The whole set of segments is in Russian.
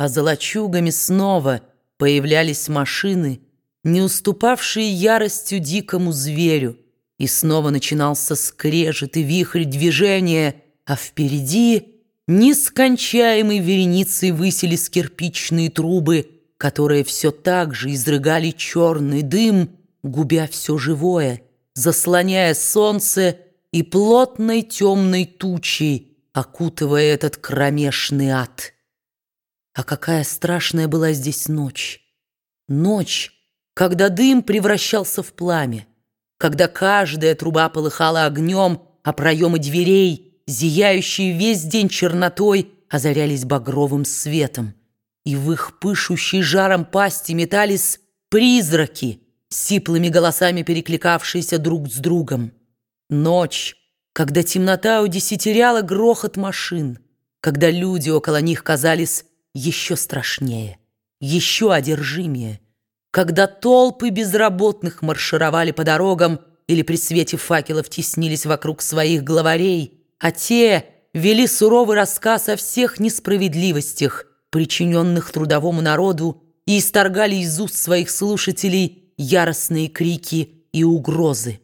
а за лачугами снова появлялись машины, не уступавшие яростью дикому зверю, и снова начинался скрежет и вихрь движения, а впереди нескончаемой вереницей высились кирпичные трубы, которые все так же изрыгали черный дым, губя все живое, заслоняя солнце и плотной темной тучей, окутывая этот кромешный ад. А какая страшная была здесь ночь! Ночь, когда дым превращался в пламя, когда каждая труба полыхала огнем, а проемы дверей, зияющие весь день чернотой, озарялись багровым светом, и в их пышущей жаром пасти метались призраки, сиплыми голосами перекликавшиеся друг с другом. Ночь, когда темнота удесятеряла грохот машин, когда люди около них казались еще страшнее, еще одержимее, когда толпы безработных маршировали по дорогам или при свете факелов теснились вокруг своих главарей, а те вели суровый рассказ о всех несправедливостях, причиненных трудовому народу, и исторгали из уст своих слушателей яростные крики и угрозы.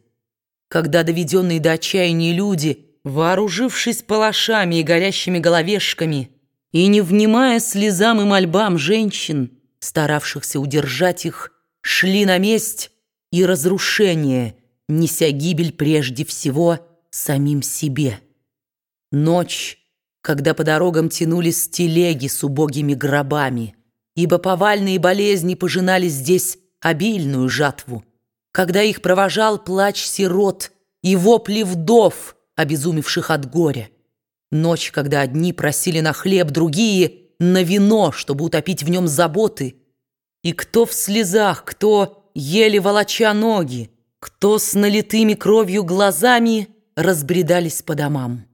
Когда доведенные до отчаяния люди, вооружившись палашами и горящими головешками, и не внимая слезам и мольбам женщин, старавшихся удержать их, шли на месть и разрушение, неся гибель прежде всего самим себе. Ночь, когда по дорогам тянулись телеги с убогими гробами, ибо повальные болезни пожинали здесь обильную жатву, когда их провожал плач сирот и вопли вдов, обезумевших от горя. Ночь, когда одни просили на хлеб, другие — на вино, чтобы утопить в нем заботы. И кто в слезах, кто еле волоча ноги, кто с налитыми кровью глазами разбредались по домам.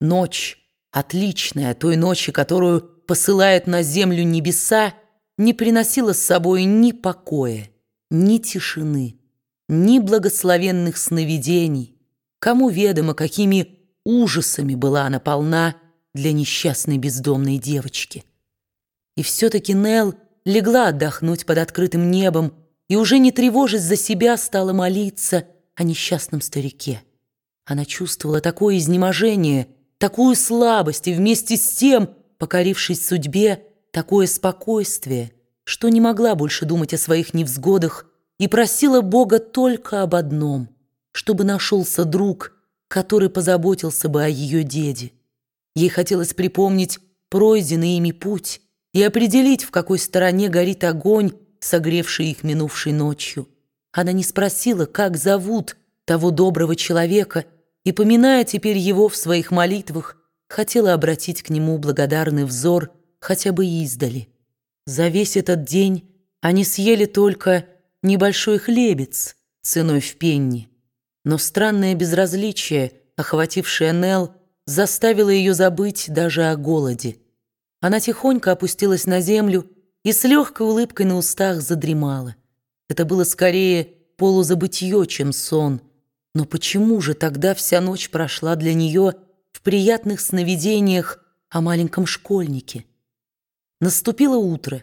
Ночь, отличная той ночи, которую посылают на землю небеса, не приносила с собой ни покоя, ни тишины, ни благословенных сновидений. Кому ведомо, какими ужасами была она полна для несчастной бездомной девочки. И все-таки Нелл легла отдохнуть под открытым небом и уже не тревожась за себя стала молиться о несчастном старике. Она чувствовала такое изнеможение, такую слабость и вместе с тем, покорившись судьбе, такое спокойствие, что не могла больше думать о своих невзгодах и просила Бога только об одном, чтобы нашелся друг, который позаботился бы о ее деде. Ей хотелось припомнить пройденный ими путь и определить, в какой стороне горит огонь, согревший их минувшей ночью. Она не спросила, как зовут того доброго человека, и, поминая теперь его в своих молитвах, хотела обратить к нему благодарный взор хотя бы издали. За весь этот день они съели только небольшой хлебец ценой в пенни. Но странное безразличие, охватившее Нелл, заставило ее забыть даже о голоде. Она тихонько опустилась на землю и с легкой улыбкой на устах задремала. Это было скорее полузабытье, чем сон. Но почему же тогда вся ночь прошла для нее в приятных сновидениях о маленьком школьнике? Наступило утро.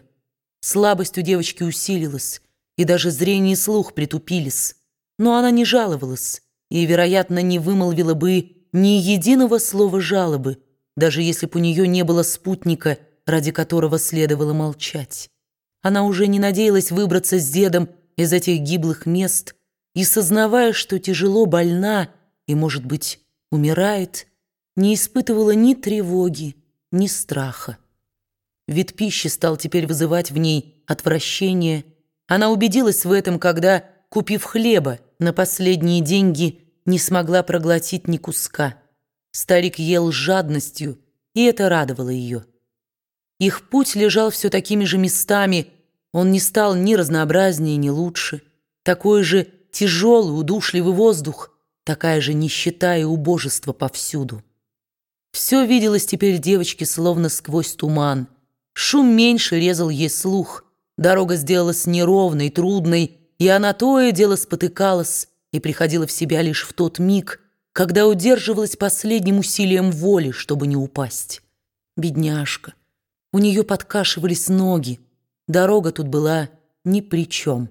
Слабость у девочки усилилась, и даже зрение и слух притупились но она не жаловалась и, вероятно, не вымолвила бы ни единого слова жалобы, даже если бы у нее не было спутника, ради которого следовало молчать. Она уже не надеялась выбраться с дедом из этих гиблых мест и, сознавая, что тяжело больна и, может быть, умирает, не испытывала ни тревоги, ни страха. Вид пищи стал теперь вызывать в ней отвращение. Она убедилась в этом, когда, купив хлеба, на последние деньги не смогла проглотить ни куска. Старик ел с жадностью, и это радовало ее. Их путь лежал все такими же местами, он не стал ни разнообразнее, ни лучше. Такой же тяжелый, удушливый воздух, такая же нищета и убожество повсюду. Все виделось теперь девочке словно сквозь туман. Шум меньше резал ей слух. Дорога сделалась неровной, трудной, и она то и дело спотыкалась и приходила в себя лишь в тот миг, когда удерживалась последним усилием воли, чтобы не упасть. Бедняжка, У нее подкашивались ноги. Дорога тут была ни при чем.